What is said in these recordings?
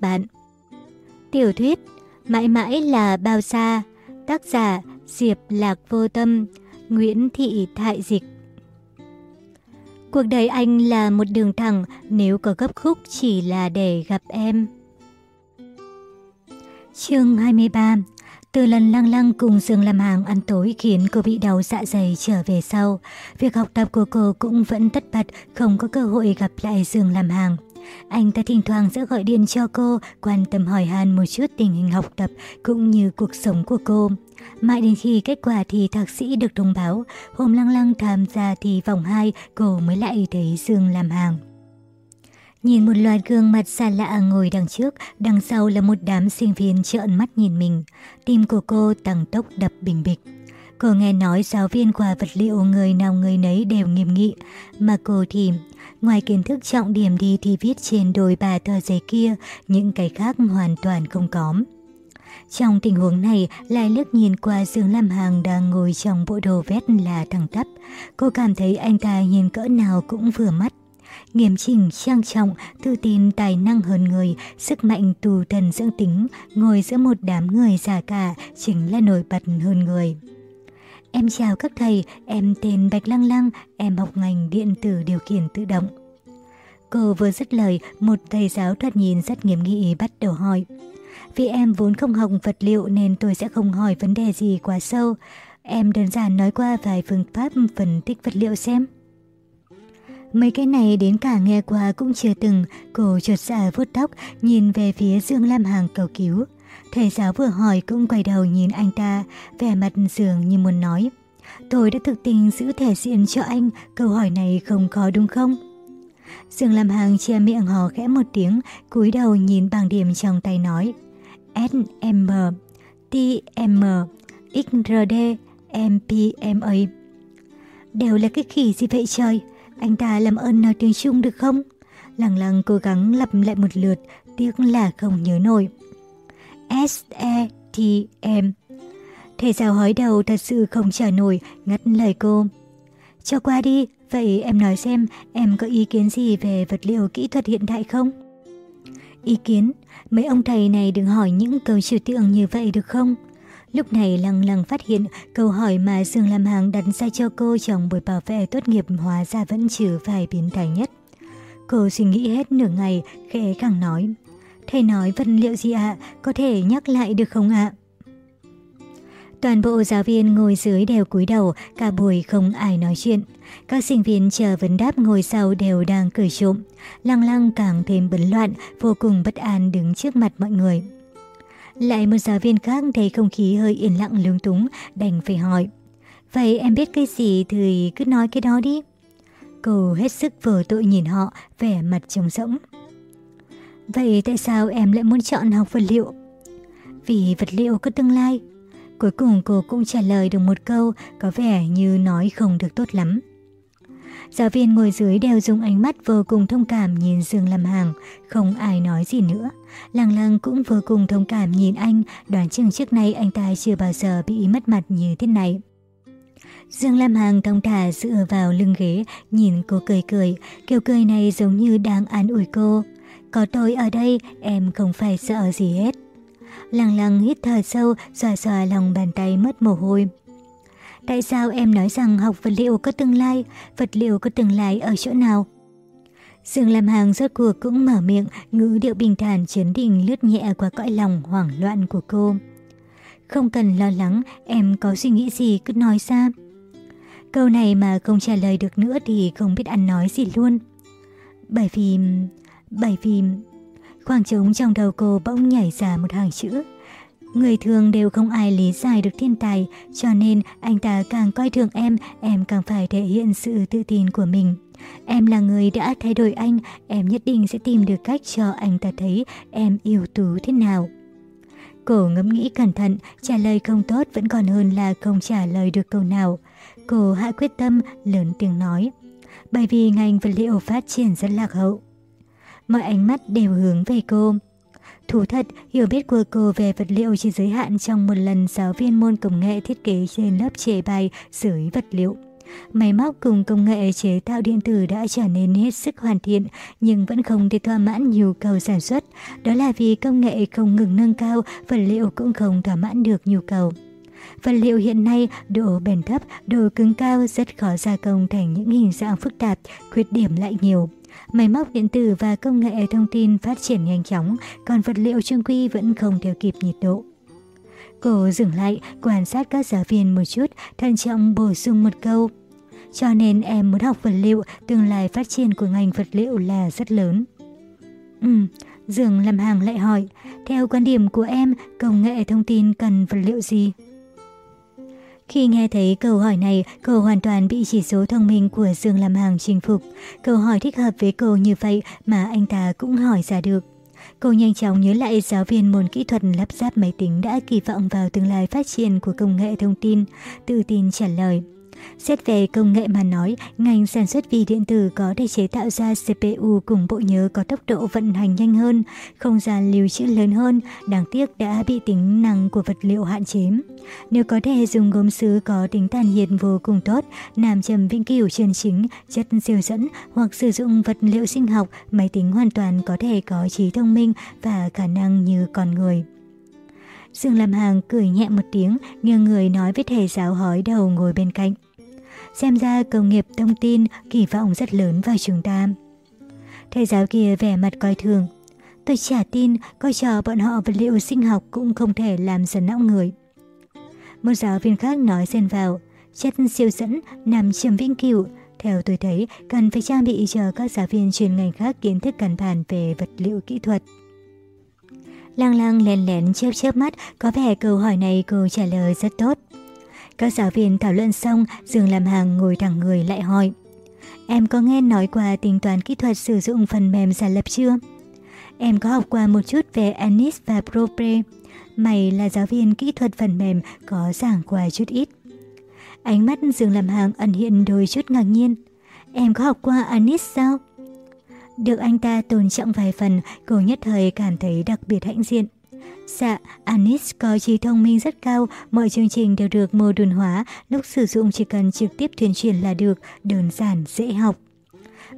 các bạn. Tiểu thuyết Mãi mãi là bao xa Tác giả Diệp Lạc Vô Tâm Nguyễn Thị Thại Dịch Cuộc đời anh là một đường thẳng nếu có gấp khúc chỉ là để gặp em. Chương 23 Từ lần lăng lăng cùng Dương làm hàng ăn tối khiến cô bị đau dạ dày trở về sau. Việc học tập của cô cũng vẫn tất bật, không có cơ hội gặp lại Dương làm hàng. Anh ta thỉnh thoảng sẽ gọi điện cho cô, quan tâm hỏi han một chút tình hình học tập cũng như cuộc sống của cô. Mãi đến khi kết quả thì thạc sĩ được thông báo, hôm lăng lăng tham gia thì vòng 2 cô mới lại thấy Dương làm hàng. Nhìn một loạt gương mặt xa lạ ngồi đằng trước, đằng sau là một đám sinh viên trợn mắt nhìn mình. Tim của cô tăng tốc đập bình bịch. Cô nghe nói giáo viên khoa vật liệu người nào người nấy đều nghiêm nghị, mà cô thì ngoài kiến thức trọng điểm đi thì viết trên đôi ba tờ giấy kia, những cái khác hoàn toàn không có. Trong tình huống này, lại lướt nhìn qua Dương Lam Hàng đang ngồi trong bộ đồ vest là thẳng tắp. Cô cảm thấy anh ta nhìn cỡ nào cũng vừa mắt. Nghiêm chỉnh, trang trọng, tự tin, tài năng hơn người, sức mạnh tù thần dưỡng tính, ngồi giữa một đám người già cả chính là nổi bật hơn người. Em chào các thầy, em tên Bạch Lăng Lăng, em học ngành điện tử điều khiển tự động. Cô vừa dứt lời, một thầy giáo thoạt nhìn rất nghiêm nghị bắt đầu hỏi. Vì em vốn không học vật liệu nên tôi sẽ không hỏi vấn đề gì quá sâu. Em đơn giản nói qua vài phương pháp phân tích vật liệu xem. Mấy cái này đến cả nghe qua cũng chưa từng, cô chợt dạ vuốt tóc, nhìn về phía Dương Lam Hàng cầu cứu. Thầy giáo vừa hỏi cũng quay đầu nhìn anh ta, vẻ mặt dường như muốn nói. Tôi đã thực tình giữ thể diện cho anh, câu hỏi này không khó đúng không? Dương Lam Hàng che miệng hò khẽ một tiếng, cúi đầu nhìn bảng điểm trong tay nói. SM, TM, XRD, MPMA. Đều là cái khỉ gì vậy trời? Anh ta làm ơn nói tiếng Trung được không? Lặng lặng cố gắng lặp lại một lượt, tiếc là không nhớ nổi. S-E-T-M Thầy giáo hói đầu thật sự không trả nổi, ngắt lời cô. Cho qua đi, vậy em nói xem em có ý kiến gì về vật liệu kỹ thuật hiện đại không? Ý kiến, mấy ông thầy này đừng hỏi những câu trừu tượng như vậy được không? Lúc này lăng lăng phát hiện câu hỏi mà Dương Lam Hàng đặt ra cho cô trong buổi bảo vệ tốt nghiệp hóa ra vẫn trừ vài biến thái nhất. Cô suy nghĩ hết nửa ngày, khẽ khẳng nói. Thầy nói vật liệu gì ạ? Có thể nhắc lại được không ạ? Toàn bộ giáo viên ngồi dưới đều cúi đầu, cả buổi không ai nói chuyện. Các sinh viên chờ vấn đáp ngồi sau đều đang cười trộm. Lăng lăng càng thêm bấn loạn, vô cùng bất an đứng trước mặt mọi người. Lại một giáo viên khác thấy không khí hơi yên lặng lúng túng, đành phải hỏi. Vậy em biết cái gì thì cứ nói cái đó đi. Cô hết sức vờ tội nhìn họ, vẻ mặt trống rỗng. Vậy tại sao em lại muốn chọn học vật liệu? Vì vật liệu có tương lai. Cuối cùng cô cũng trả lời được một câu có vẻ như nói không được tốt lắm. Giáo viên ngồi dưới đều dùng ánh mắt vô cùng thông cảm nhìn Dương Lam Hàng, không ai nói gì nữa. Lăng lăng cũng vô cùng thông cảm nhìn anh, đoán chừng trước nay anh ta chưa bao giờ bị mất mặt như thế này. Dương Lam Hàng thông thả dựa vào lưng ghế, nhìn cô cười cười, kiểu cười này giống như đang an ủi cô. Có tôi ở đây, em không phải sợ gì hết. Lăng lăng hít thở sâu, xòa xòa lòng bàn tay mất mồ hôi. Tại sao em nói rằng học vật liệu có tương lai, vật liệu có tương lai ở chỗ nào? Dương làm Hàng rốt cuộc cũng mở miệng, ngữ điệu bình thản chấn định lướt nhẹ qua cõi lòng hoảng loạn của cô. Không cần lo lắng, em có suy nghĩ gì cứ nói ra. Câu này mà không trả lời được nữa thì không biết ăn nói gì luôn. Bởi vì bởi vì... Khoảng trống trong đầu cô bỗng nhảy ra một hàng chữ. Người thường đều không ai lý giải được thiên tài, cho nên anh ta càng coi thường em, em càng phải thể hiện sự tự tin của mình. Em là người đã thay đổi anh, em nhất định sẽ tìm được cách cho anh ta thấy em yêu tú thế nào. Cô ngẫm nghĩ cẩn thận, trả lời không tốt vẫn còn hơn là không trả lời được câu nào. Cô hạ quyết tâm, lớn tiếng nói. Bởi vì ngành vật liệu phát triển rất lạc hậu. Mọi ánh mắt đều hướng về cô. Thú thật, hiểu biết của cô về vật liệu chỉ giới hạn trong một lần giáo viên môn công nghệ thiết kế trên lớp chế bài dưới vật liệu. Máy móc cùng công nghệ chế tạo điện tử đã trở nên hết sức hoàn thiện nhưng vẫn không thể thỏa mãn nhu cầu sản xuất. Đó là vì công nghệ không ngừng nâng cao, vật liệu cũng không thỏa mãn được nhu cầu. Vật liệu hiện nay độ bền thấp, độ cứng cao rất khó gia công thành những hình dạng phức tạp, khuyết điểm lại nhiều. Máy móc điện tử và công nghệ thông tin phát triển nhanh chóng, còn vật liệu trương quy vẫn không theo kịp nhiệt độ. Cô dừng lại, quan sát các giáo viên một chút, thận trọng bổ sung một câu. Cho nên em muốn học vật liệu, tương lai phát triển của ngành vật liệu là rất lớn. Ừ, Dương làm hàng lại hỏi, theo quan điểm của em, công nghệ thông tin cần vật liệu gì? Khi nghe thấy câu hỏi này, cô hoàn toàn bị chỉ số thông minh của Dương làm hàng chinh phục. Câu hỏi thích hợp với cô như vậy mà anh ta cũng hỏi ra được. Cô nhanh chóng nhớ lại giáo viên môn kỹ thuật lắp ráp máy tính đã kỳ vọng vào tương lai phát triển của công nghệ thông tin, tự tin trả lời. Xét về công nghệ mà nói, ngành sản xuất vi điện tử có thể chế tạo ra CPU cùng bộ nhớ có tốc độ vận hành nhanh hơn, không gian lưu trữ lớn hơn, đáng tiếc đã bị tính năng của vật liệu hạn chế. Nếu có thể dùng gốm sứ có tính tàn nhiệt vô cùng tốt, làm trầm vĩnh cửu chân chính, chất siêu dẫn hoặc sử dụng vật liệu sinh học, máy tính hoàn toàn có thể có trí thông minh và khả năng như con người. Dương Lâm hàng cười nhẹ một tiếng, nghiêng người nói với thầy giáo hói đầu ngồi bên cạnh. Xem ra công nghiệp thông tin kỳ vọng rất lớn vào chúng ta. Thầy giáo kia vẻ mặt coi thường. Tôi chả tin coi trò bọn họ vật liệu sinh học cũng không thể làm dần não người. Một giáo viên khác nói xen vào, chất siêu dẫn nằm trầm vĩnh cửu. Theo tôi thấy, cần phải trang bị cho các giáo viên chuyên ngành khác kiến thức căn bản về vật liệu kỹ thuật. Lang lang lén lén chớp chớp mắt, có vẻ câu hỏi này cô trả lời rất tốt. Các giáo viên thảo luận xong, Dương làm hàng ngồi thẳng người lại hỏi. Em có nghe nói qua tính toán kỹ thuật sử dụng phần mềm giả lập chưa? Em có học qua một chút về Anis và Propre. Mày là giáo viên kỹ thuật phần mềm có giảng qua chút ít. Ánh mắt Dương làm hàng ẩn hiện đôi chút ngạc nhiên. Em có học qua Anis sao? Được anh ta tôn trọng vài phần, cô nhất thời cảm thấy đặc biệt hãnh diện. Dạ, Anis có trí thông minh rất cao, mọi chương trình đều được mô đun hóa, lúc sử dụng chỉ cần trực tiếp thuyền truyền là được, đơn giản, dễ học.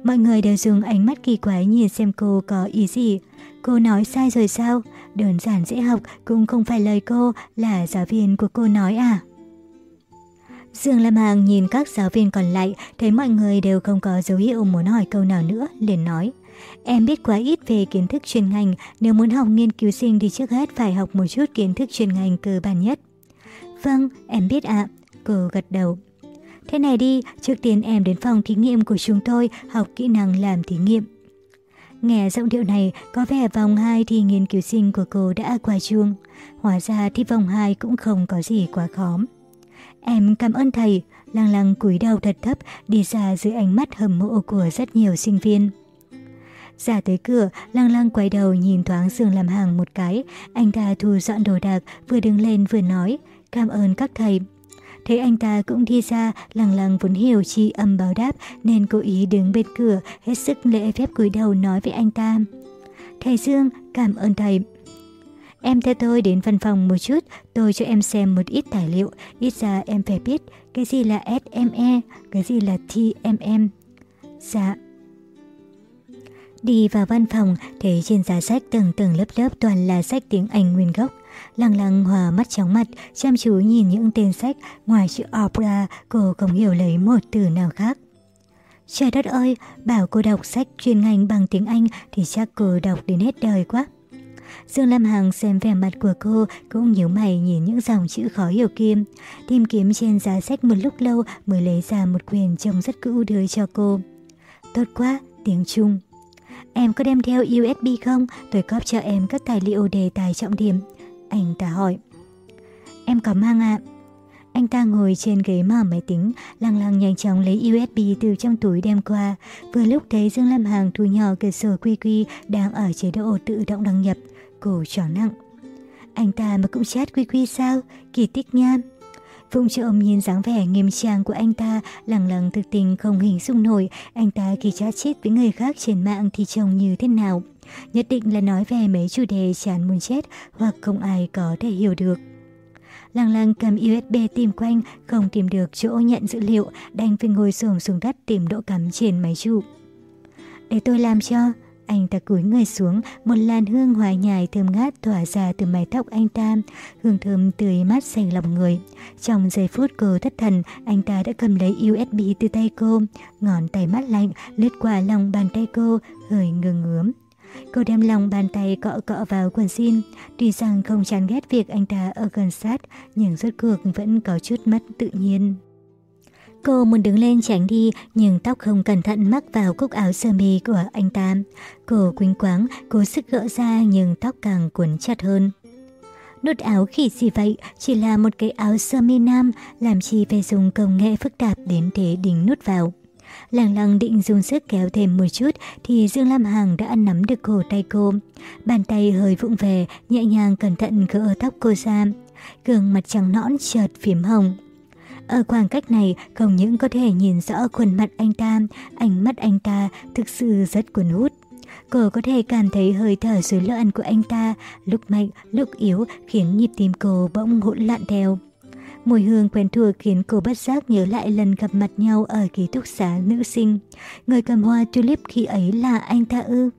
Mọi người đều dùng ánh mắt kỳ quái nhìn xem cô có ý gì. Cô nói sai rồi sao? Đơn giản dễ học cũng không phải lời cô, là giáo viên của cô nói à? Dương Lam Hàng nhìn các giáo viên còn lại, thấy mọi người đều không có dấu hiệu muốn hỏi câu nào nữa, liền nói. Em biết quá ít về kiến thức chuyên ngành, nếu muốn học nghiên cứu sinh thì trước hết phải học một chút kiến thức chuyên ngành cơ bản nhất. Vâng, em biết ạ. Cô gật đầu. Thế này đi, trước tiên em đến phòng thí nghiệm của chúng tôi học kỹ năng làm thí nghiệm. Nghe giọng điệu này, có vẻ vòng 2 thì nghiên cứu sinh của cô đã qua chuông. Hóa ra thì vòng 2 cũng không có gì quá khó. Em cảm ơn thầy, lăng lăng cúi đầu thật thấp đi ra dưới ánh mắt hầm mộ của rất nhiều sinh viên. Ra tới cửa, lăng lăng quay đầu nhìn thoáng giường làm hàng một cái. Anh ta thu dọn đồ đạc, vừa đứng lên vừa nói, cảm ơn các thầy. Thấy anh ta cũng đi ra, lăng lăng vốn hiểu chi âm báo đáp nên cố ý đứng bên cửa, hết sức lễ phép cúi đầu nói với anh ta. Thầy Dương, cảm ơn thầy. Em theo tôi đến văn phòng một chút, tôi cho em xem một ít tài liệu, ít ra em phải biết cái gì là SME, cái gì là TMM. Dạ. Đi vào văn phòng, thấy trên giá sách tầng tầng lớp lớp toàn là sách tiếng Anh nguyên gốc. Lăng lăng hòa mắt chóng mặt, chăm chú nhìn những tên sách, ngoài chữ opera, cô không hiểu lấy một từ nào khác. Trời đất ơi, bảo cô đọc sách chuyên ngành bằng tiếng Anh thì chắc cô đọc đến hết đời quá. Dương Lam Hằng xem vẻ mặt của cô cũng nhíu mày nhìn những dòng chữ khó hiểu kia. Tìm kiếm trên giá sách một lúc lâu mới lấy ra một quyền trông rất cũ đưa cho cô. Tốt quá, tiếng Trung. Em có đem theo USB không? Tôi cóp cho em các tài liệu đề tài trọng điểm. Anh ta hỏi. Em có mang ạ. Anh ta ngồi trên ghế mở máy tính, lăng lăng nhanh chóng lấy USB từ trong túi đem qua. Vừa lúc thấy Dương Lam Hàng thu nhỏ cửa sổ quy quy đang ở chế độ tự động đăng nhập. Cổ tròn nặng. Anh ta mà cũng chat quy quy sao? Kỳ tích Phùng Phụng Ôm nhìn dáng vẻ nghiêm trang của anh ta, lằng lằng thực tình không hình dung nổi anh ta khi chat chít với người khác trên mạng thì trông như thế nào. Nhất định là nói về mấy chủ đề chán muốn chết hoặc không ai có thể hiểu được. Lăng lăng cầm USB tìm quanh, không tìm được chỗ nhận dữ liệu, đành phải ngồi xổm xuống đất tìm độ cắm trên máy chụp. Để tôi làm cho. Anh ta cúi người xuống, một làn hương hoa nhài thơm ngát tỏa ra từ mái tóc anh ta, hương thơm tươi mát sành lòng người. Trong giây phút cô thất thần, anh ta đã cầm lấy USB từ tay cô, ngón tay mát lạnh lướt qua lòng bàn tay cô, hơi ngơ ngớm. Cô đem lòng bàn tay cọ cọ vào quần jean, tuy rằng không chán ghét việc anh ta ở gần sát, nhưng rốt cuộc vẫn có chút mất tự nhiên. Cô muốn đứng lên tránh đi nhưng tóc không cẩn thận mắc vào cúc áo sơ mi của anh ta. Cô quýnh quáng, cố sức gỡ ra nhưng tóc càng cuốn chặt hơn. Nút áo khỉ gì vậy, chỉ là một cái áo sơ mi nam, làm chi phải dùng công nghệ phức tạp đến thế đính nút vào. Lăng lăng định dùng sức kéo thêm một chút thì Dương Lam Hằng đã nắm được cổ tay cô. Bàn tay hơi vụng về, nhẹ nhàng cẩn thận gỡ tóc cô ra. Gương mặt trắng nõn chợt phím hồng. Ở khoảng cách này, không những có thể nhìn rõ khuôn mặt anh ta, ánh mắt anh ta thực sự rất cuốn hút. Cô có thể cảm thấy hơi thở dưới loạn của anh ta, lúc mạnh, lúc yếu, khiến nhịp tim cô bỗng hỗn loạn theo. Mùi hương quen thuộc khiến cô bất giác nhớ lại lần gặp mặt nhau ở ký túc xá nữ sinh. Người cầm hoa tulip khi ấy là anh ta ư?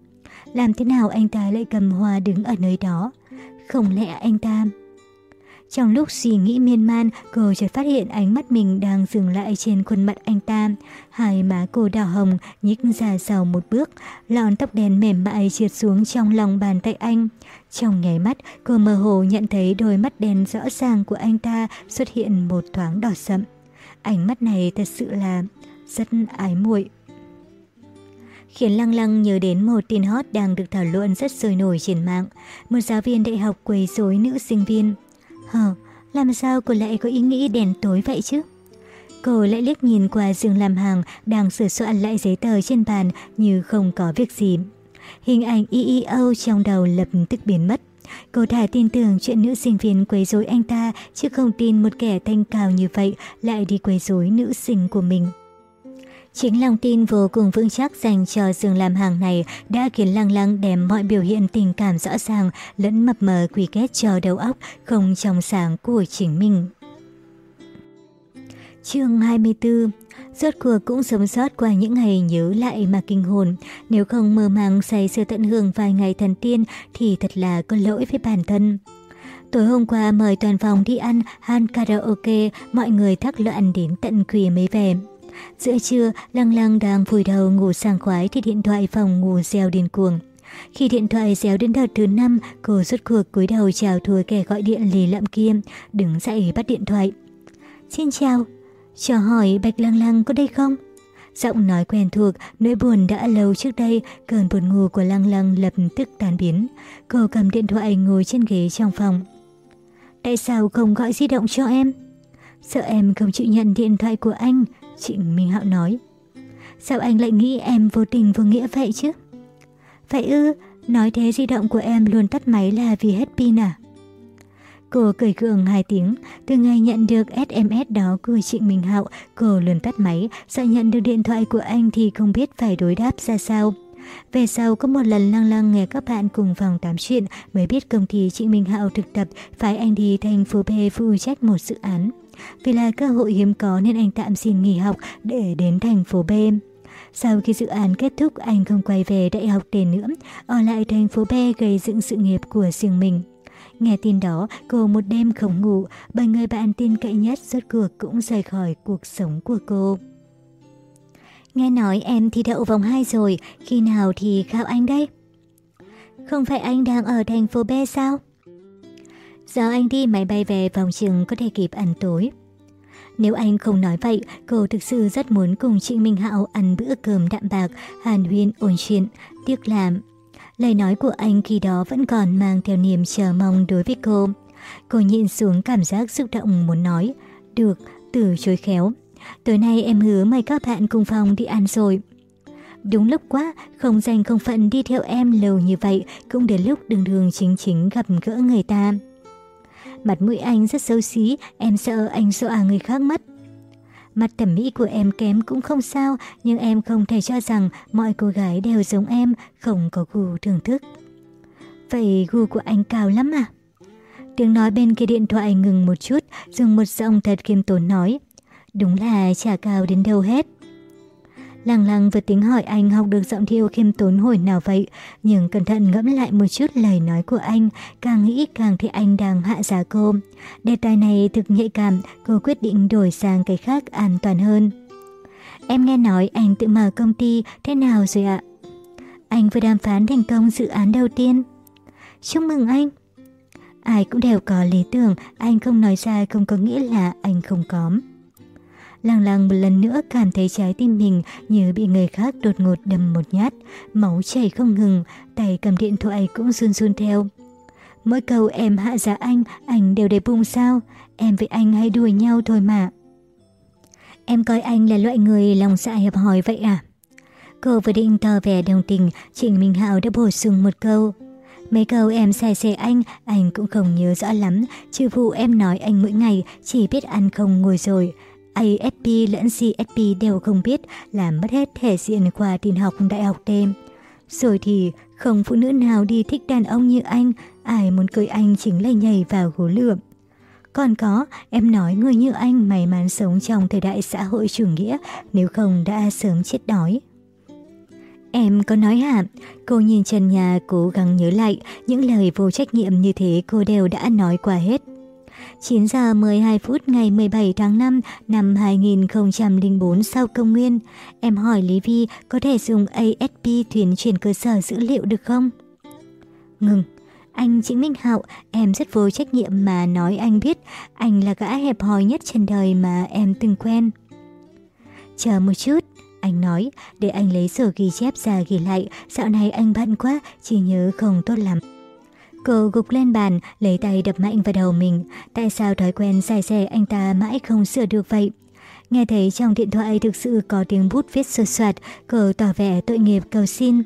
Làm thế nào anh ta lại cầm hoa đứng ở nơi đó? Không lẽ anh ta... Trong lúc suy nghĩ miên man, cô chợt phát hiện ánh mắt mình đang dừng lại trên khuôn mặt anh ta. Hai má cô đỏ hồng, nhích ra sau một bước, lọn tóc đen mềm mại trượt xuống trong lòng bàn tay anh. Trong nháy mắt, cô mơ hồ nhận thấy đôi mắt đen rõ ràng của anh ta xuất hiện một thoáng đỏ sậm. Ánh mắt này thật sự là rất ái muội khiến Lăng Lăng nhớ đến một tin hot đang được thảo luận rất sôi nổi trên mạng. Một giáo viên đại học quấy rối nữ sinh viên. Hờ, làm sao cô lại có ý nghĩ đèn tối vậy chứ? Cô lại liếc nhìn qua giường làm hàng đang sửa soạn lại giấy tờ trên bàn như không có việc gì. Hình ảnh EEO trong đầu lập tức biến mất. Cô thả tin tưởng chuyện nữ sinh viên quấy rối anh ta chứ không tin một kẻ thanh cao như vậy lại đi quấy rối nữ sinh của mình. Chính lòng tin vô cùng vững chắc dành cho giường làm hàng này đã khiến Lăng Lăng đem mọi biểu hiện tình cảm rõ ràng lẫn mập mờ quy kết cho đầu óc không trong sáng của chính mình. chương 24 Rốt cuộc cũng sống sót qua những ngày nhớ lại mà kinh hồn. Nếu không mơ màng say sưa tận hưởng vài ngày thần tiên thì thật là có lỗi với bản thân. Tối hôm qua mời toàn phòng đi ăn, han karaoke, mọi người thắc loạn đến tận khuya mới về. Giữa trưa, Lăng Lăng đang vùi đầu ngủ sảng khoái thì điện thoại phòng ngủ reo điên cuồng. Khi điện thoại réo đến đợt thứ năm, cô rút cuộc cúi đầu chào thua kẻ gọi điện lì lậm kia, đứng dậy bắt điện thoại. Xin chào, cho hỏi Bạch Lăng Lăng có đây không? Giọng nói quen thuộc, nỗi buồn đã lâu trước đây, cơn buồn ngủ của Lăng Lăng lập tức tan biến. Cô cầm điện thoại ngồi trên ghế trong phòng. Tại sao không gọi di động cho em? Sợ em không chịu nhận điện thoại của anh, Trịnh Minh Hạo nói. Sao anh lại nghĩ em vô tình vô nghĩa vậy chứ? Vậy ư, nói thế di động của em luôn tắt máy là vì hết pin à? Cô cười gượng hai tiếng, từ ngày nhận được SMS đó của Trịnh Minh Hạo, cô luôn tắt máy, sợ nhận được điện thoại của anh thì không biết phải đối đáp ra sao. Về sau có một lần lăng lăng nghe các bạn cùng phòng tám chuyện mới biết công ty Trịnh Minh Hạo thực tập phải anh đi thành phố B phụ trách một dự án. Vì là cơ hội hiếm có nên anh tạm xin nghỉ học để đến thành phố B. Sau khi dự án kết thúc, anh không quay về đại học tiền nữa, ở lại thành phố B gây dựng sự nghiệp của riêng mình. Nghe tin đó, cô một đêm không ngủ, bởi người bạn tin cậy nhất rốt cuộc cũng rời khỏi cuộc sống của cô. Nghe nói em thi đậu vòng 2 rồi, khi nào thì khao anh đây? Không phải anh đang ở thành phố B sao? Giờ anh đi máy bay về vòng trường có thể kịp ăn tối. Nếu anh không nói vậy, cô thực sự rất muốn cùng chị Minh Hạo ăn bữa cơm đạm bạc, hàn huyên ôn chuyện, tiếc làm. Lời nói của anh khi đó vẫn còn mang theo niềm chờ mong đối với cô. Cô nhìn xuống cảm giác xúc động muốn nói. Được, từ chối khéo. Tối nay em hứa mời các bạn cùng phòng đi ăn rồi. Đúng lúc quá, không dành không phận đi theo em lâu như vậy, cũng đến lúc đường đường chính chính gặp gỡ người ta. Mặt mũi anh rất xấu xí, em sợ anh dọa người khác mất. Mặt thẩm mỹ của em kém cũng không sao, nhưng em không thể cho rằng mọi cô gái đều giống em, không có gu thưởng thức. Vậy gu của anh cao lắm à? Tiếng nói bên kia điện thoại ngừng một chút, dùng một giọng thật khiêm tốn nói. Đúng là chả cao đến đâu hết. Lăng lăng vừa tính hỏi anh học được giọng thiêu khiêm tốn hồi nào vậy, nhưng cẩn thận ngẫm lại một chút lời nói của anh, càng nghĩ càng thấy anh đang hạ giá cô. Đề tài này thực nhạy cảm, cô quyết định đổi sang cái khác an toàn hơn. Em nghe nói anh tự mở công ty, thế nào rồi ạ? Anh vừa đàm phán thành công dự án đầu tiên. Chúc mừng anh! Ai cũng đều có lý tưởng, anh không nói ra không có nghĩa là anh không có. Lăng lăng một lần nữa cảm thấy trái tim mình như bị người khác đột ngột đâm một nhát, máu chảy không ngừng, tay cầm điện thoại cũng run run theo. Mỗi câu em hạ giá anh, anh đều để bung sao, em với anh hay đùa nhau thôi mà. Em coi anh là loại người lòng dạ hẹp hòi vậy à? Cô vừa định tỏ vẻ đồng tình, Trịnh Minh Hạo đã bổ sung một câu. Mấy câu em xài xề anh, anh cũng không nhớ rõ lắm, trừ vụ em nói anh mỗi ngày chỉ biết ăn không ngồi rồi. ASP lẫn CSP đều không biết, làm mất hết thể diện qua tin học đại học đêm. Rồi thì không phụ nữ nào đi thích đàn ông như anh, ai muốn cưới anh chính là nhảy vào hố lượm. Còn có, em nói người như anh may mắn sống trong thời đại xã hội chủ nghĩa, nếu không đã sớm chết đói. Em có nói hả? Cô nhìn trần nhà cố gắng nhớ lại, những lời vô trách nhiệm như thế cô đều đã nói qua hết. 9 giờ 12 phút ngày 17 tháng 5 năm 2004 sau công nguyên, em hỏi Lý Vi có thể dùng ASP thuyền chuyển cơ sở dữ liệu được không? Ngừng. Anh Trịnh Minh Hạo, em rất vô trách nhiệm mà nói anh biết, anh là gã hẹp hòi nhất trên đời mà em từng quen. Chờ một chút, anh nói, để anh lấy sổ ghi chép ra ghi lại, dạo này anh bận quá, chỉ nhớ không tốt lắm. Cô gục lên bàn, lấy tay đập mạnh vào đầu mình. Tại sao thói quen sai xe anh ta mãi không sửa được vậy? Nghe thấy trong điện thoại thực sự có tiếng bút viết sột soạt, cô tỏ vẻ tội nghiệp cầu xin.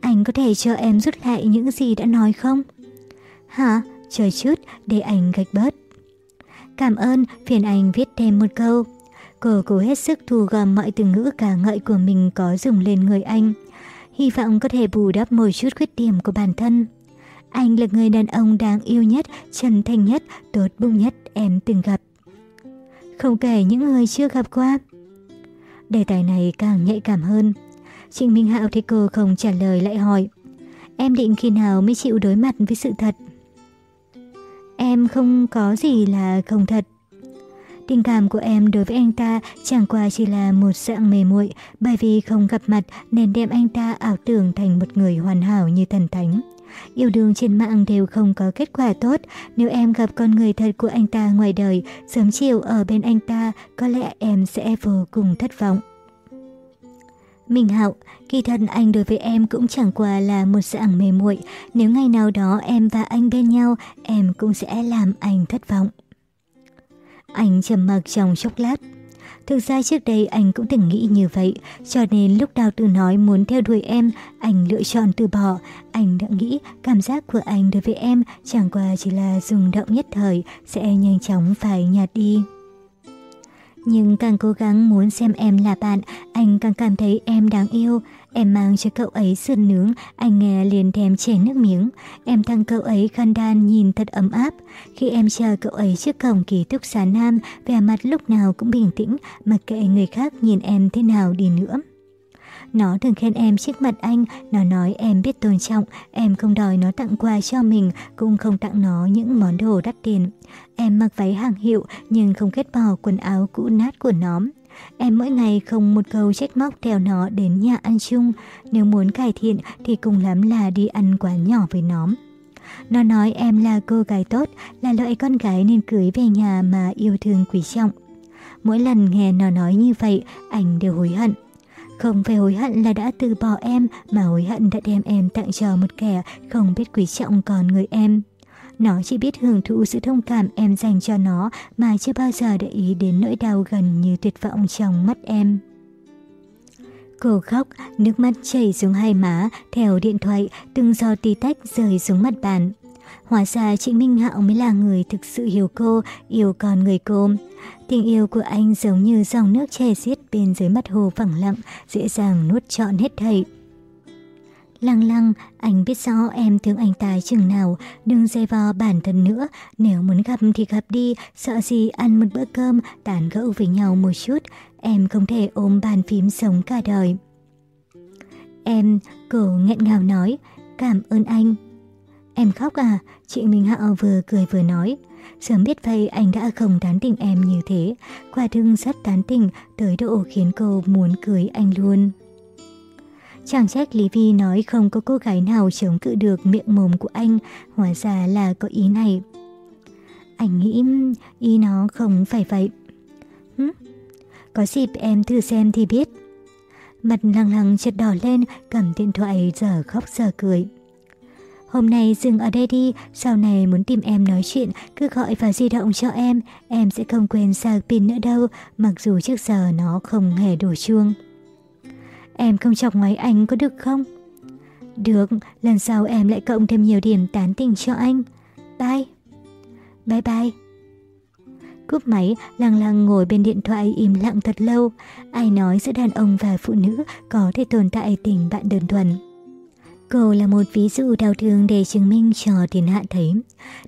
Anh có thể cho em rút lại những gì đã nói không? Hả? Chờ chút, để anh gạch bớt. Cảm ơn, phiền anh viết thêm một câu. Cô cố hết sức thu gom mọi từ ngữ cả ngợi của mình có dùng lên người anh. Hy vọng có thể bù đắp một chút khuyết điểm của bản thân. Anh là người đàn ông đáng yêu nhất, chân thành nhất, tốt bụng nhất em từng gặp. Không kể những người chưa gặp qua. Đề tài này càng nhạy cảm hơn. Trịnh Minh Hạo thấy cô không trả lời lại hỏi. Em định khi nào mới chịu đối mặt với sự thật? Em không có gì là không thật. Tình cảm của em đối với anh ta chẳng qua chỉ là một dạng mề muội bởi vì không gặp mặt nên đem anh ta ảo tưởng thành một người hoàn hảo như thần thánh. Yêu đương trên mạng đều không có kết quả tốt, nếu em gặp con người thật của anh ta ngoài đời, sớm chiều ở bên anh ta, có lẽ em sẽ vô cùng thất vọng. Minh Hạo, kỳ thật anh đối với em cũng chẳng qua là một dạng mê muội, nếu ngày nào đó em và anh bên nhau, em cũng sẽ làm anh thất vọng. Anh trầm mặc trong chốc lát. Thực ra trước đây anh cũng từng nghĩ như vậy, cho nên lúc Đào Tử nói muốn theo đuổi em, anh lựa chọn từ bỏ. Anh đã nghĩ cảm giác của anh đối với em chẳng qua chỉ là rung động nhất thời, sẽ nhanh chóng phải nhạt đi. Nhưng càng cố gắng muốn xem em là bạn, anh càng cảm thấy em đáng yêu. Em mang cho cậu ấy sườn nướng, anh nghe liền thèm chảy nước miếng. Em thăng cậu ấy khăn đan nhìn thật ấm áp. Khi em chờ cậu ấy trước cổng ký túc xá nam, vẻ mặt lúc nào cũng bình tĩnh, mặc kệ người khác nhìn em thế nào đi nữa. Nó thường khen em trước mặt anh, nó nói em biết tôn trọng, em không đòi nó tặng quà cho mình, cũng không tặng nó những món đồ đắt tiền. Em mặc váy hàng hiệu nhưng không kết bỏ quần áo cũ nát của nó. Em mỗi ngày không một câu trách móc theo nó đến nhà ăn chung, nếu muốn cải thiện thì cùng lắm là đi ăn quán nhỏ với nó. Nó nói em là cô gái tốt, là loại con gái nên cưới về nhà mà yêu thương quý trọng. Mỗi lần nghe nó nói như vậy, anh đều hối hận. Không phải hối hận là đã từ bỏ em, mà hối hận đã đem em tặng cho một kẻ không biết quý trọng còn người em. Nó chỉ biết hưởng thụ sự thông cảm em dành cho nó mà chưa bao giờ để ý đến nỗi đau gần như tuyệt vọng trong mắt em. Cô khóc, nước mắt chảy xuống hai má, theo điện thoại, từng giọt tí tách rơi xuống mặt bàn. Hóa ra Trịnh Minh Hạo mới là người thực sự hiểu cô, yêu con người cô. Tình yêu của anh giống như dòng nước chảy xiết bên dưới mặt hồ phẳng lặng, dễ dàng nuốt trọn hết thảy. Lăng lăng, anh biết rõ em thương anh ta chừng nào, đừng dây vào bản thân nữa. Nếu muốn gặp thì gặp đi, sợ gì ăn một bữa cơm, tán gẫu với nhau một chút. Em không thể ôm bàn phím sống cả đời. Em, cổ nghẹn ngào nói, cảm ơn anh. Em khóc à? Chị Minh Hạo vừa cười vừa nói. Sớm biết vậy anh đã không tán tỉnh em như thế. Quả thực rất tán tỉnh tới độ khiến cô muốn cưới anh luôn. Chẳng trách Lý Vi nói không có cô gái nào chống cự được miệng mồm của anh, hóa ra là có ý này. Anh nghĩ ý nó không phải vậy. Hứ? Có dịp em thử xem thì biết. Mặt lăng lăng chợt đỏ lên, cầm điện thoại giờ khóc giờ cười. Hôm nay dừng ở đây đi, sau này muốn tìm em nói chuyện, cứ gọi vào di động cho em, em sẽ không quên sạc pin nữa đâu, mặc dù trước giờ nó không hề đổ chuông. Em không chọc ngoái anh có được không? Được, lần sau em lại cộng thêm nhiều điểm tán tình cho anh. Bye. Bye bye. Cúp máy, lăng lăng ngồi bên điện thoại im lặng thật lâu. Ai nói giữa đàn ông và phụ nữ có thể tồn tại tình bạn đơn thuần. Cô là một ví dụ đau thương để chứng minh cho thiên hạ thấy.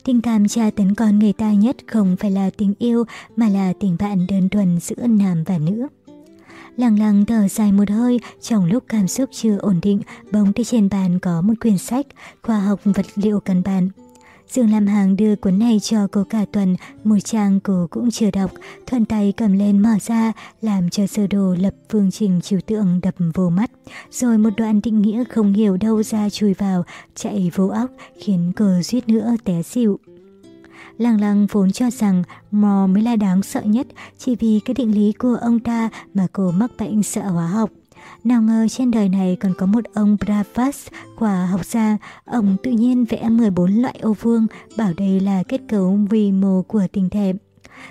Tình cảm tra tấn con người ta nhất không phải là tình yêu mà là tình bạn đơn thuần giữa nam và nữ. Lặng lặng thở dài một hơi, trong lúc cảm xúc chưa ổn định, bỗng thấy trên bàn có một quyển sách, khoa học vật liệu căn bản. Dương Lam Hàng đưa cuốn này cho cô cả tuần, một trang cô cũng chưa đọc, thuận tay cầm lên mở ra, làm cho sơ đồ lập phương trình chiều tượng đập vô mắt. Rồi một đoạn định nghĩa không hiểu đâu ra chui vào, chạy vô óc, khiến cô suýt nữa té xỉu. Lăng lăng vốn cho rằng mò mới là đáng sợ nhất, chỉ vì cái định lý của ông ta mà cô mắc bệnh sợ hóa học. Nào ngờ trên đời này còn có một ông Bravas, quả học gia, ông tự nhiên vẽ 14 loại ô vuông, bảo đây là kết cấu vi mô của tinh thể.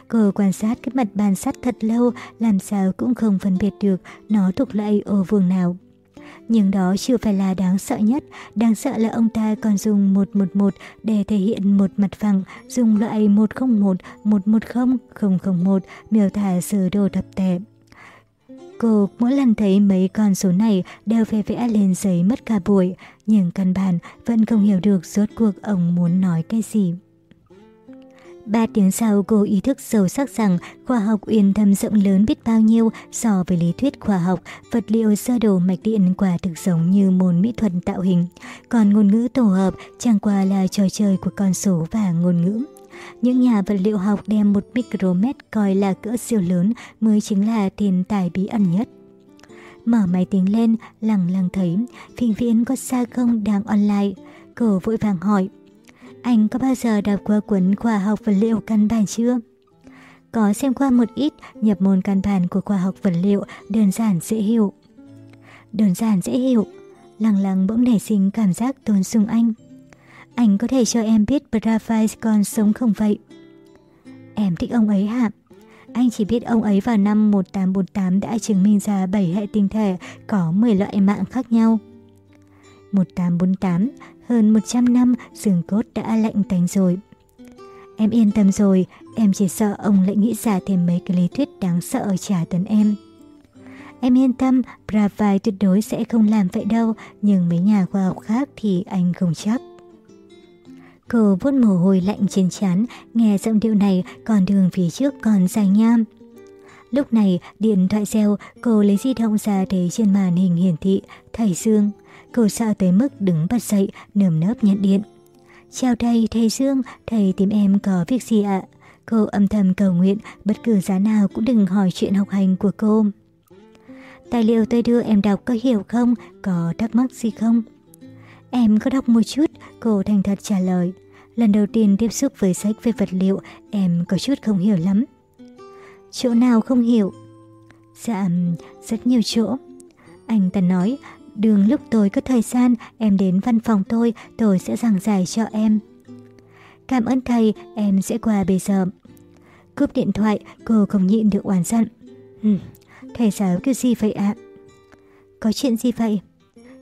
Cô quan sát cái mặt bàn sắt thật lâu, làm sao cũng không phân biệt được nó thuộc loại ô vuông nào. Nhưng đó chưa phải là đáng sợ nhất, đáng sợ là ông ta còn dùng 111 để thể hiện một mặt phẳng, dùng loại 101, 110, 001 miêu tả sơ đồ thập tệ. Cô mỗi lần thấy mấy con số này đều phải vẽ lên giấy mất cả buổi, nhưng căn bản vẫn không hiểu được rốt cuộc ông muốn nói cái gì. Ba tiếng sau cô ý thức sâu sắc rằng khoa học uyên thâm rộng lớn biết bao nhiêu so với lý thuyết khoa học, vật liệu sơ đồ mạch điện quả thực giống như môn mỹ thuật tạo hình. Còn ngôn ngữ tổ hợp chẳng qua là trò chơi của con số và ngôn ngữ. Những nhà vật liệu học đem một micromet coi là cỡ siêu lớn mới chính là thiên tài bí ẩn nhất. Mở máy tính lên, lặng lặng thấy Phình Viễn có xa không đang online. Cô vội vàng hỏi, anh có bao giờ đọc qua cuốn khoa học vật liệu căn bản chưa? Có xem qua một ít nhập môn căn bản của khoa học vật liệu đơn giản dễ hiểu. Đơn giản dễ hiểu, lặng lặng bỗng nảy sinh cảm giác tôn sùng anh. Anh có thể cho em biết Bravais còn sống không vậy? Em thích ông ấy hả? Anh chỉ biết ông ấy vào năm 1848 đã chứng minh ra 7 hệ tinh thể có 10 loại mạng khác nhau. 1848, hơn 100 năm xương cốt đã lạnh tanh rồi. Em yên tâm rồi, em chỉ sợ ông lại nghĩ ra thêm mấy cái lý thuyết đáng sợ trả tấn em. Em yên tâm, Bravai tuyệt đối sẽ không làm vậy đâu, nhưng mấy nhà khoa học khác thì anh không chắc. Cô vuốt mồ hôi lạnh trên trán, nghe giọng điệu này còn đường phía trước còn dài nham. Lúc này, điện thoại reo, cô lấy di động ra thấy trên màn hình hiển thị, thầy Dương. Cô sợ tới mức đứng bật dậy, nườm nớp nhận điện. Chào thầy, thầy Dương, thầy tìm em có việc gì ạ? Cô âm thầm cầu nguyện, bất cứ giá nào cũng đừng hỏi chuyện học hành của cô. Tài liệu tôi đưa em đọc có hiểu không? Có thắc mắc gì không? Em có đọc một chút, cô thành thật trả lời. Lần đầu tiên tiếp xúc với sách về vật liệu, em có chút không hiểu lắm. Chỗ nào không hiểu? Dạ, rất nhiều chỗ. Anh ta nói, đường lúc tôi có thời gian, em đến văn phòng tôi, tôi sẽ giảng giải cho em. Cảm ơn thầy, em sẽ qua bây giờ. Cúp điện thoại, cô không nhịn được oán giận. Ừ, thầy giáo kêu gì vậy ạ? Có chuyện gì vậy?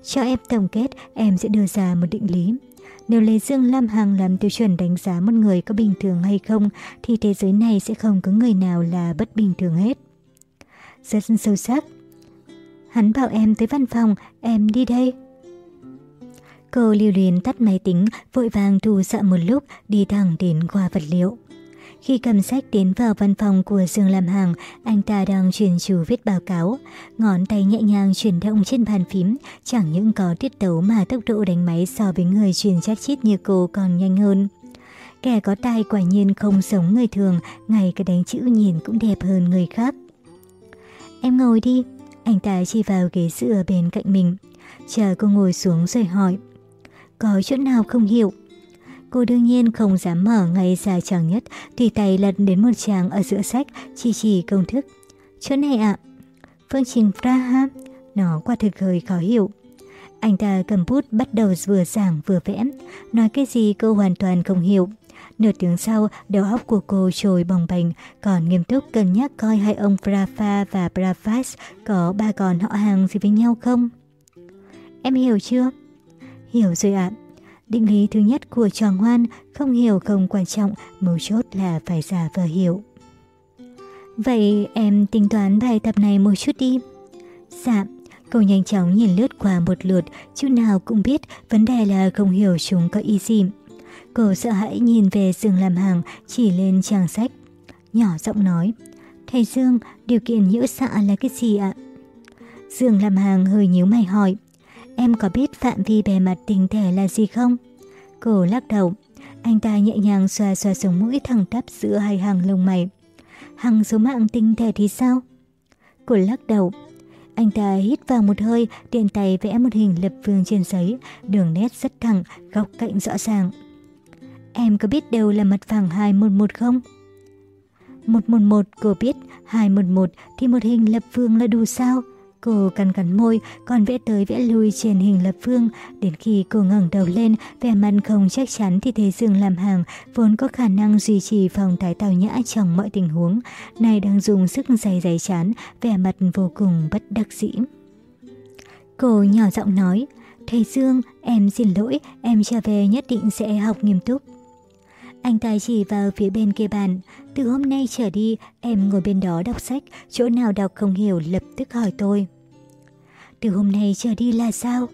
Cho em tổng kết, em sẽ đưa ra một định lý. Nếu lấy Dương Lam Hằng làm tiêu chuẩn đánh giá một người có bình thường hay không, thì thế giới này sẽ không có người nào là bất bình thường hết. Rất sâu sắc. Hắn bảo em tới văn phòng, em đi đây. Cô lưu luyến tắt máy tính, vội vàng thu dọn một lúc, đi thẳng đến khoa vật liệu. Khi cầm sách đến vào văn phòng của Dương làm hàng, anh ta đang truyền chú viết báo cáo. Ngón tay nhẹ nhàng chuyển động trên bàn phím, chẳng những có tiết tấu mà tốc độ đánh máy so với người truyền chat chít như cô còn nhanh hơn. Kẻ có tai quả nhiên không giống người thường, ngay cái đánh chữ nhìn cũng đẹp hơn người khác. Em ngồi đi, anh ta chỉ vào ghế dựa bên cạnh mình. Chờ cô ngồi xuống rồi hỏi. Có chỗ nào không hiểu? Cô đương nhiên không dám mở ngay ra chẳng nhất, tùy tay lật đến một trang ở giữa sách, chỉ chỉ công thức. Chỗ này ạ. Phương trình Praha, nó quả thực hơi khó hiểu. Anh ta cầm bút bắt đầu vừa giảng vừa vẽ, nói cái gì cô hoàn toàn không hiểu. Nửa tiếng sau, đầu óc của cô trồi bồng bềnh, còn nghiêm túc cân nhắc coi hai ông Brafa và Pravas có ba con họ hàng gì với nhau không. Em hiểu chưa? Hiểu rồi ạ. Định lý thứ nhất của trò ngoan, không hiểu không quan trọng, mấu chốt là phải giả vờ hiểu. Vậy em tính toán bài tập này một chút đi. Dạ, cô nhanh chóng nhìn lướt qua một lượt, chút nào cũng biết vấn đề là không hiểu chúng có ý gì. Cô sợ hãi nhìn về Dương làm hàng, chỉ lên trang sách. Nhỏ giọng nói, Thầy Dương, điều kiện nhiễu xạ là cái gì ạ? Dương làm hàng hơi nhíu mày hỏi, Em có biết phạm vi bề mặt tinh thể là gì không? Cô lắc đầu. Anh ta nhẹ nhàng xoa xoa sống mũi thẳng tắp giữa hai hàng lông mày. Hàng số mạng tinh thể thì sao? Cô lắc đầu. Anh ta hít vào một hơi, tiện tay vẽ một hình lập phương trên giấy, đường nét rất thẳng, góc cạnh rõ ràng. Em có biết đâu là mặt phẳng 211 không? 111 cô biết, 211 thì một hình lập phương là đủ sao? Cô cắn cắn môi, còn vẽ tới vẽ lui trên hình lập phương. Đến khi cô ngẩng đầu lên, vẻ mặt không chắc chắn thì thấy Dương làm hàng, vốn có khả năng duy trì phòng thái tào nhã trong mọi tình huống. Này đang dùng sức dày dày chán, vẻ mặt vô cùng bất đắc dĩ. Cô nhỏ giọng nói, Thầy Dương, em xin lỗi, em trở về nhất định sẽ học nghiêm túc. Anh ta chỉ vào phía bên kia bàn. Từ hôm nay trở đi, em ngồi bên đó đọc sách, chỗ nào đọc không hiểu lập tức hỏi tôi. Từ hôm nay trở đi là sao?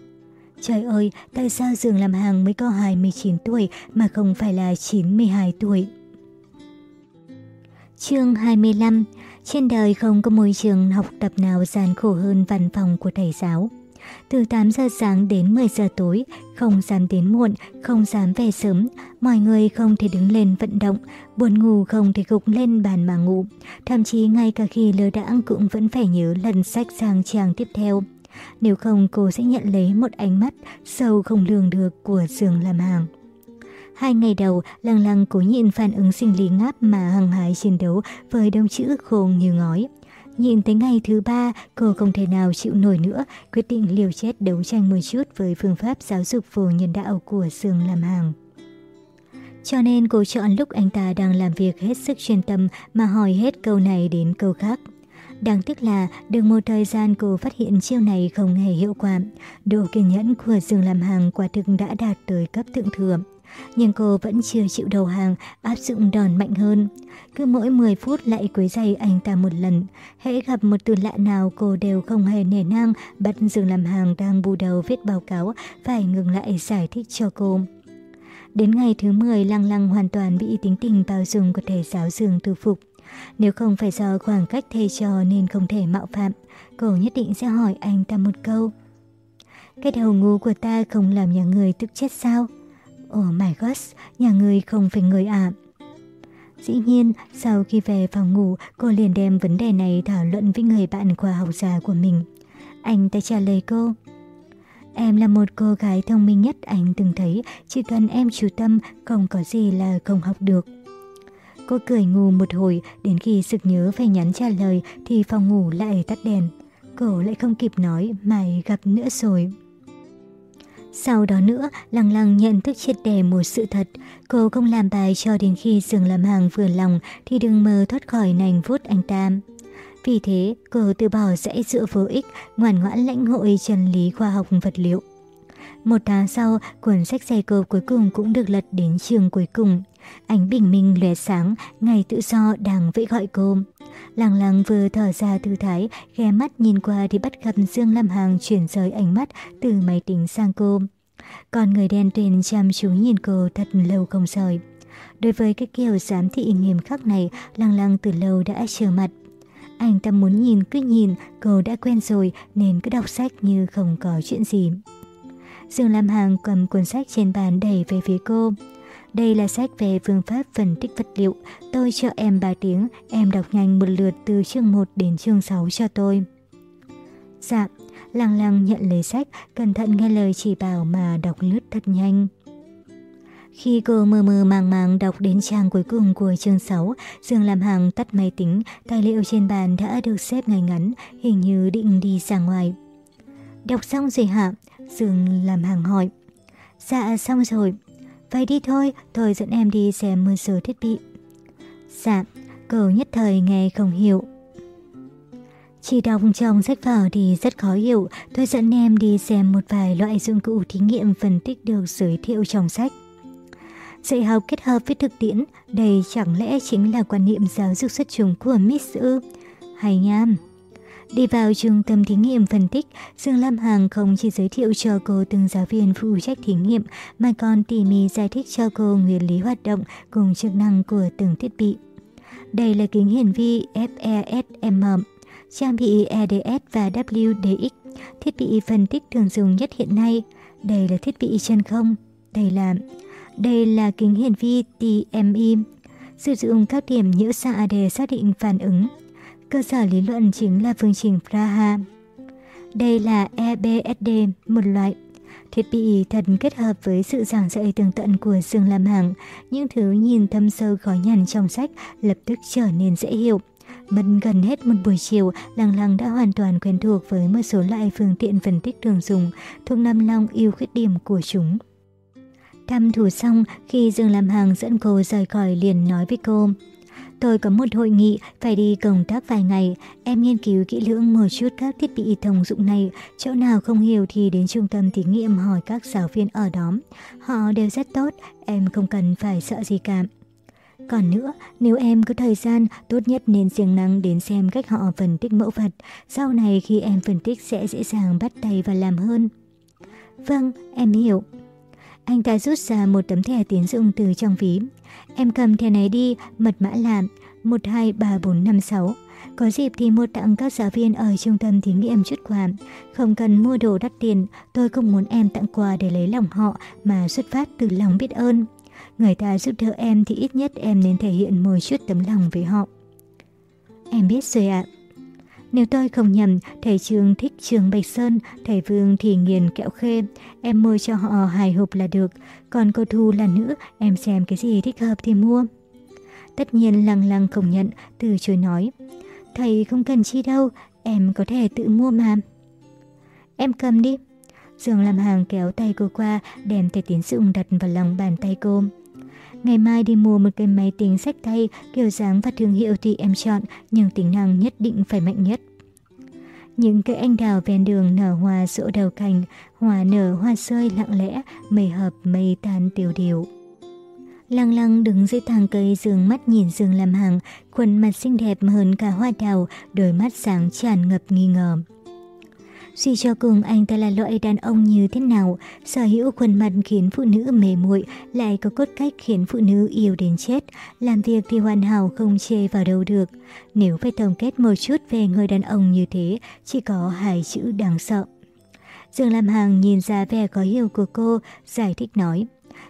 Trời ơi, tại sao Dương làm hàng mới có 29 tuổi mà không phải là 92 tuổi? Chương 25 Trên đời không có môi trường học tập nào gian khổ hơn văn phòng của thầy giáo. Từ 8 giờ sáng đến 10 giờ tối, không dám đến muộn, không dám về sớm, mọi người không thể đứng lên vận động, buồn ngủ không thể gục lên bàn mà ngủ. Thậm chí ngay cả khi lơ đãng cũng vẫn phải nhớ lần sách sang trang tiếp theo. Nếu không cô sẽ nhận lấy một ánh mắt sâu không lường được của giường làm hàng. Hai ngày đầu, lăng lăng cố nhịn phản ứng sinh lý ngáp mà hăng hái chiến đấu với đông chữ khôn như ngói. Nhìn tới ngày thứ ba, cô không thể nào chịu nổi nữa, quyết định liều chết đấu tranh một chút với phương pháp giáo dục vô nhân đạo của Dương làm hàng. Cho nên cô chọn lúc anh ta đang làm việc hết sức chuyên tâm mà hỏi hết câu này đến câu khác. Đáng tiếc là được một thời gian cô phát hiện chiêu này không hề hiệu quả. Độ kiên nhẫn của Dương làm hàng quả thực đã đạt tới cấp thượng thừa nhưng cô vẫn chưa chịu đầu hàng, áp dụng đòn mạnh hơn. Cứ mỗi 10 phút lại quấy giày anh ta một lần. hễ gặp một từ lạ nào cô đều không hề nể nang, bắt dừng làm hàng đang bù đầu viết báo cáo, phải ngừng lại giải thích cho cô. Đến ngày thứ 10, Lăng Lăng hoàn toàn bị tính tình bao dung của thầy giáo dường từ phục. Nếu không phải do khoảng cách thầy trò nên không thể mạo phạm, cô nhất định sẽ hỏi anh ta một câu. Cái đầu ngu của ta không làm nhà người tức chết sao? Oh my gosh, nhà người không phải người ạ. Dĩ nhiên, sau khi về phòng ngủ, cô liền đem vấn đề này thảo luận với người bạn khoa học già của mình. Anh ta trả lời cô. Em là một cô gái thông minh nhất anh từng thấy, chỉ cần em chú tâm, không có gì là không học được. Cô cười ngu một hồi, đến khi sực nhớ phải nhắn trả lời thì phòng ngủ lại tắt đèn. Cô lại không kịp nói, mày gặp nữa rồi. Sau đó nữa, Lăng Lăng nhận thức triệt đề một sự thật. Cô không làm bài cho đến khi Dương làm hàng vừa lòng thì đừng mơ thoát khỏi nành vuốt anh ta. Vì thế, cô từ bỏ dãy dựa vô ích, ngoan ngoãn lãnh hội chân lý khoa học vật liệu. Một tháng sau, cuốn sách dày cô cuối cùng cũng được lật đến trường cuối cùng. Ánh bình minh lóe sáng, ngày tự do đang vẫy gọi cô. Lăng lăng vừa thở ra thư thái, ghé mắt nhìn qua thì bắt gặp Dương Lam Hàng chuyển rời ánh mắt từ máy tính sang cô. Còn người đen tuyền chăm chú nhìn cô thật lâu không rời. Đối với cái kiểu giám thị nghiêm khắc này, lăng lăng từ lâu đã chờ mặt. Anh ta muốn nhìn cứ nhìn, cô đã quen rồi nên cứ đọc sách như không có chuyện gì. Dương Lam hàng cầm cuốn sách trên bàn đẩy về phía cô. Đây là sách về phương pháp phân tích vật liệu. Tôi cho em 3 tiếng, em đọc nhanh một lượt từ chương 1 đến chương 6 cho tôi. Dạ, lăng lăng nhận lấy sách, cẩn thận nghe lời chỉ bảo mà đọc lướt thật nhanh. Khi cô mơ mơ màng màng đọc đến trang cuối cùng của chương 6, Dương làm hàng tắt máy tính, tài liệu trên bàn đã được xếp ngay ngắn, hình như định đi ra ngoài. Đọc xong rồi hả? Dương làm hàng hỏi. Dạ xong rồi. Vậy đi thôi, tôi dẫn em đi xem một số thiết bị. Dạ, cậu nhất thời nghe không hiểu. Chỉ đọc trong sách vở thì rất khó hiểu, tôi dẫn em đi xem một vài loại dụng cụ thí nghiệm phân tích được giới thiệu trong sách. Dạy học kết hợp với thực tiễn, đây chẳng lẽ chính là quan niệm giáo dục xuất chúng của Miss ư? Hay nham! Đi vào trung tâm thí nghiệm phân tích, Dương Lam Hằng không chỉ giới thiệu cho cô từng giáo viên phụ trách thí nghiệm mà còn tỉ mỉ giải thích cho cô nguyên lý hoạt động cùng chức năng của từng thiết bị. Đây là kính hiển vi FESM, trang bị EDS và WDX, thiết bị phân tích thường dùng nhất hiện nay. Đây là thiết bị chân không. Đây là đây là kính hiển vi TMI, sử dụng các điểm nhiễu xạ để xác định phản ứng. Cơ sở lý luận chính là phương trình Praha. Đây là EBSD, một loại thiết bị thần kết hợp với sự giảng dạy tường tận của Dương Lam Hằng. Những thứ nhìn thâm sâu khó nhằn trong sách lập tức trở nên dễ hiểu. Mất gần hết một buổi chiều, Lăng Lăng đã hoàn toàn quen thuộc với một số loại phương tiện phân tích thường dùng, thuộc năm long yêu khuyết điểm của chúng. Thăm thủ xong, khi Dương Lam Hằng dẫn cô rời khỏi liền nói với cô. Tôi có một hội nghị, phải đi công tác vài ngày. Em nghiên cứu kỹ lưỡng một chút các thiết bị thông dụng này. Chỗ nào không hiểu thì đến trung tâm thí nghiệm hỏi các giáo viên ở đó. Họ đều rất tốt, em không cần phải sợ gì cả. Còn nữa, nếu em có thời gian, tốt nhất nên siêng năng đến xem cách họ phân tích mẫu vật. Sau này khi em phân tích sẽ dễ dàng bắt tay và làm hơn. Vâng, em hiểu. Anh ta rút ra một tấm thẻ tiến dụng từ trong ví. Em cầm thẻ này đi, mật mã là 123456. Có dịp thì mua tặng các giáo viên ở trung tâm thí nghiệm chút quà. Không cần mua đồ đắt tiền, tôi không muốn em tặng quà để lấy lòng họ mà xuất phát từ lòng biết ơn. Người ta giúp đỡ em thì ít nhất em nên thể hiện một chút tấm lòng với họ. Em biết rồi ạ. Nếu tôi không nhầm, thầy Trương thích trường Bạch Sơn, thầy Vương thì nghiền kẹo khê. Em mua cho họ hai hộp là được. Còn cô Thu là nữ, em xem cái gì thích hợp thì mua. Tất nhiên lăng lăng không nhận, từ chối nói. Thầy không cần chi đâu, em có thể tự mua mà. Em cầm đi. Dương làm hàng kéo tay cô qua, đem thầy tiến dụng đặt vào lòng bàn tay cô. Ngày mai đi mua một cái máy tính sách tay, kiểu dáng và thương hiệu thì em chọn, nhưng tính năng nhất định phải mạnh nhất. Những cây anh đào ven đường nở hoa rỗ đầu cành, hoa nở hoa rơi lặng lẽ, mây hợp mây tan tiêu điều. Lăng lăng đứng dưới tàng cây dương mắt nhìn Dương làm hàng, khuôn mặt xinh đẹp hơn cả hoa đào, đôi mắt sáng tràn ngập nghi ngờ. Suy cho cùng anh ta là loại đàn ông như thế nào, sở hữu khuôn mặt khiến phụ nữ mê muội, lại có cốt cách khiến phụ nữ yêu đến chết, làm việc thì hoàn hảo không chê vào đâu được. Nếu phải tổng kết một chút về người đàn ông như thế, chỉ có hai chữ đáng sợ. Dương Lam Hằng nhìn ra vẻ có hiểu của cô, giải thích nói.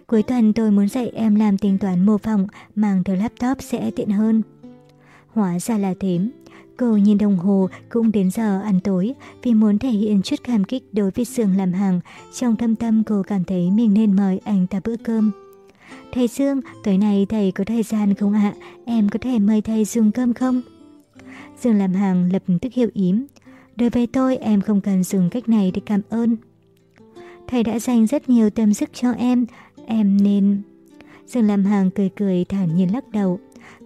Cuối tuần tôi muốn dạy em làm tính toán mô phỏng, mang theo laptop sẽ tiện hơn. Hóa ra là thế. Cô nhìn đồng hồ cũng đến giờ ăn tối vì muốn thể hiện chút cảm kích đối với Dương làm hàng. Trong thâm tâm cô cảm thấy mình nên mời anh ta bữa cơm. Thầy Dương, tối nay thầy có thời gian không ạ? Em có thể mời thầy dùng cơm không? Dương làm hàng lập tức hiểu ím. Đối với tôi em không cần dùng cách này để cảm ơn. Thầy đã dành rất nhiều tâm sức cho em, em nên... Dương làm hàng cười cười thản nhiên lắc đầu.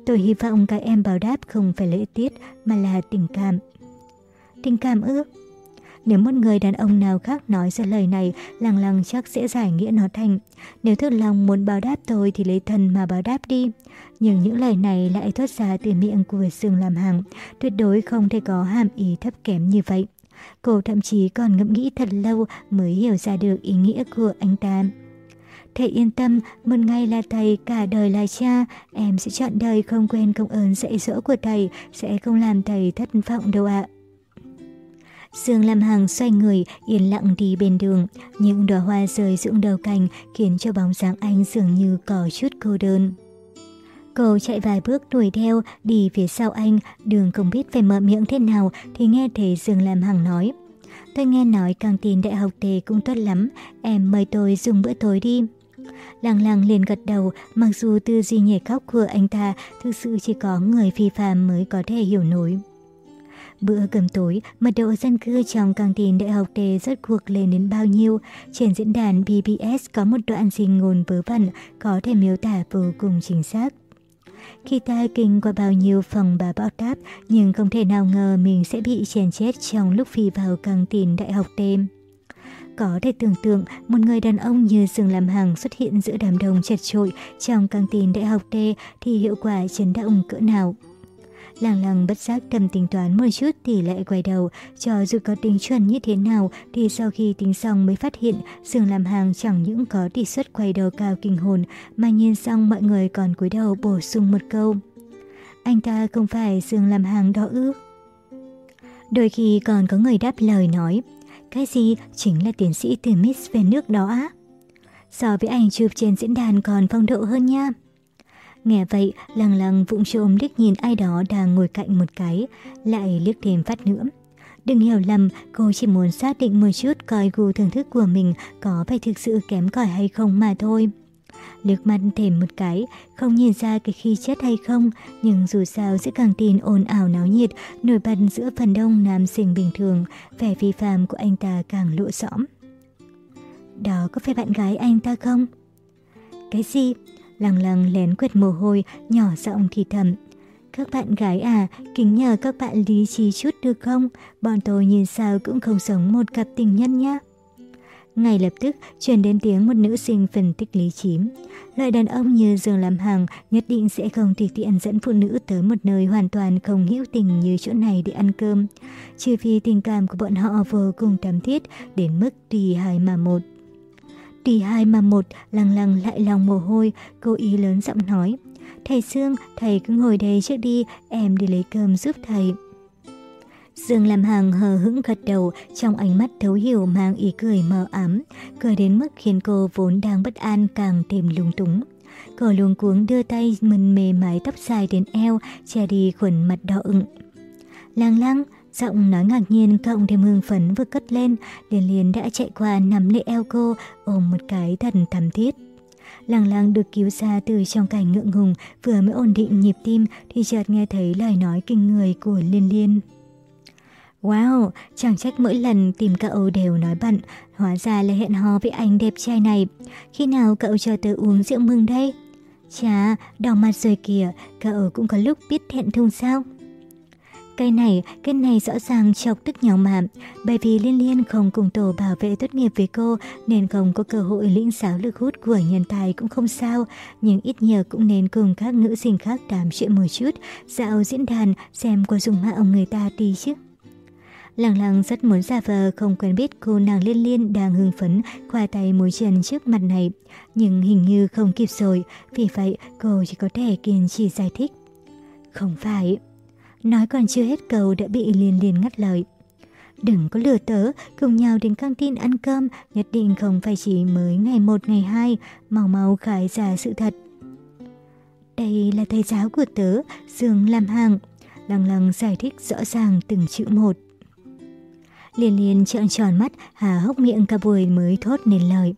Tôi hy vọng các em báo đáp không phải lễ tiết mà là tình cảm. Tình cảm ư? Nếu một người đàn ông nào khác nói ra lời này, lăng lăng chắc sẽ giải nghĩa nó thành. Nếu thực lòng muốn báo đáp tôi thì lấy thần mà báo đáp đi. Nhưng những lời này lại thoát ra từ miệng của sương làm hàng, tuyệt đối không thể có hàm ý thấp kém như vậy. Cô thậm chí còn ngẫm nghĩ thật lâu mới hiểu ra được ý nghĩa của anh ta. Thầy yên tâm, một ngày là thầy, cả đời là cha, em sẽ chọn đời không quên công ơn dạy dỗ của thầy, sẽ không làm thầy thất vọng đâu ạ. Dương Lam Hằng xoay người, yên lặng đi bên đường. Những đóa hoa rơi rụng đầu cành khiến cho bóng dáng anh dường như có chút cô đơn. Cô chạy vài bước đuổi theo, đi phía sau anh, đường không biết phải mở miệng thế nào thì nghe thấy Dương Lam Hằng nói. Tôi nghe nói căng tin đại học tề cũng tốt lắm, em mời tôi dùng bữa tối đi. Lăng lăng liền gật đầu, mặc dù tư duy nhảy khóc của anh ta thực sự chỉ có người phi phàm mới có thể hiểu nổi. Bữa cơm tối, mật độ dân cư trong căng tin đại học đề rất cuộc lên đến bao nhiêu. Trên diễn đàn BBS có một đoạn dình ngôn vớ vẩn có thể miêu tả vô cùng chính xác. Khi ta kinh qua bao nhiêu phòng bà bão táp, nhưng không thể nào ngờ mình sẽ bị chèn chết trong lúc phi vào căng tin đại học đêm. Có thể tưởng tượng một người đàn ông như Dương Lam Hằng xuất hiện giữa đám đông chật trội trong căng tin đại học T thì hiệu quả chấn động cỡ nào. Làng làng bất giác thầm tính toán một chút tỷ lệ quay đầu, cho dù có tính chuẩn như thế nào thì sau khi tính xong mới phát hiện Dương làm hàng chẳng những có tỷ suất quay đầu cao kinh hồn mà nhìn xong mọi người còn cúi đầu bổ sung một câu. Anh ta không phải Dương làm hàng đó ư? Đôi khi còn có người đáp lời nói, cái gì chính là tiến sĩ từ Miss về nước đó á? So với ảnh chụp trên diễn đàn còn phong độ hơn nha. Nghe vậy, lăng lăng vụng trộm liếc nhìn ai đó đang ngồi cạnh một cái, lại liếc thêm phát nữa. Đừng hiểu lầm, cô chỉ muốn xác định một chút coi gu thưởng thức của mình có phải thực sự kém cỏi hay không mà thôi. Liếc mắt thêm một cái, không nhìn ra cái khi chết hay không, nhưng dù sao sẽ càng tin ồn ào náo nhiệt, nổi bật giữa phần đông nam sinh bình thường, vẻ vi phạm của anh ta càng lộ sõm. Đó có phải bạn gái anh ta không? Cái gì? lăng lăng lén quệt mồ hôi, nhỏ giọng thì thầm. Các bạn gái à, kính nhờ các bạn lý trí chút được không? Bọn tôi nhìn sao cũng không sống một cặp tình nhân nhé. Ngay lập tức truyền đến tiếng một nữ sinh phân tích lý trí. Loại đàn ông như Dương làm hàng nhất định sẽ không tùy tiện dẫn phụ nữ tới một nơi hoàn toàn không hữu tình như chỗ này để ăn cơm. Trừ phi tình cảm của bọn họ vô cùng thắm thiết đến mức tùy hai mà một. Tùy hai mà một, lăng lăng lại lòng mồ hôi, cô ý lớn giọng nói. Thầy Sương, thầy cứ ngồi đây trước đi, em đi lấy cơm giúp thầy. Dương làm hàng hờ hững gật đầu, trong ánh mắt thấu hiểu mang ý cười mờ ám, cười đến mức khiến cô vốn đang bất an càng thêm lung túng. Cô luống cuống đưa tay mần mề mái tóc dài đến eo, che đi khuẩn mặt đỏ ửng. Lang lang, Giọng nói ngạc nhiên cộng thêm hương phấn vừa cất lên, liền liền đã chạy qua nắm lấy eo cô, ôm một cái thần thầm thiết. Lăng lăng được cứu ra từ trong cảnh ngượng ngùng, vừa mới ổn định nhịp tim thì chợt nghe thấy lời nói kinh người của Liên Liên. Wow, chẳng trách mỗi lần tìm cậu đều nói bận, hóa ra là hẹn hò với anh đẹp trai này. Khi nào cậu cho tớ uống rượu mừng đây? Chà, đỏ mặt rồi kìa, cậu cũng có lúc biết thẹn thùng sao? Cây này, cái này rõ ràng chọc tức nhau mà. Bởi vì Liên Liên không cùng tổ bảo vệ tốt nghiệp với cô nên không có cơ hội lĩnh giáo lực hút của nhân tài cũng không sao. Nhưng ít nhiều cũng nên cùng các nữ sinh khác đàm chuyện một chút, dạo diễn đàn xem có dùng mạo người ta đi chứ. Lăng lăng rất muốn giả vờ không quen biết cô nàng liên liên đang hưng phấn khoa tay mối chân trước mặt này. Nhưng hình như không kịp rồi, vì vậy cô chỉ có thể kiên trì giải thích. Không phải, Nói còn chưa hết câu đã bị liên liên ngắt lời. Đừng có lừa tớ, cùng nhau đến căng tin ăn cơm, nhất định không phải chỉ mới ngày một ngày hai, mau mau khai ra sự thật. Đây là thầy giáo của tớ, Dương làm hàng. Lăng lăng giải thích rõ ràng từng chữ một. Liên liên trợn tròn mắt, hà hốc miệng cả buổi mới thốt nên lời.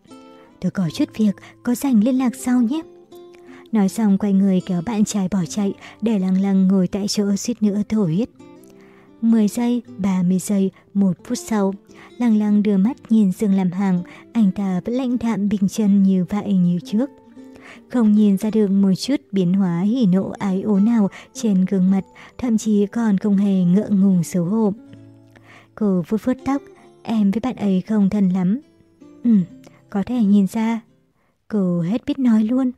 tôi có chút việc, có dành liên lạc sau nhé. Nói xong quay người kéo bạn trai bỏ chạy, để lăng lăng ngồi tại chỗ suýt nữa thổ huyết. 10 giây, 30 giây, 1 phút sau, lăng lăng đưa mắt nhìn Dương làm hàng, anh ta vẫn lãnh đạm bình chân như vậy như trước. Không nhìn ra được một chút biến hóa hỉ nộ ái ố nào trên gương mặt, thậm chí còn không hề ngượng ngùng xấu hổ. Cô vuốt vuốt tóc, em với bạn ấy không thân lắm. Ừ, có thể nhìn ra. Cô hết biết nói luôn.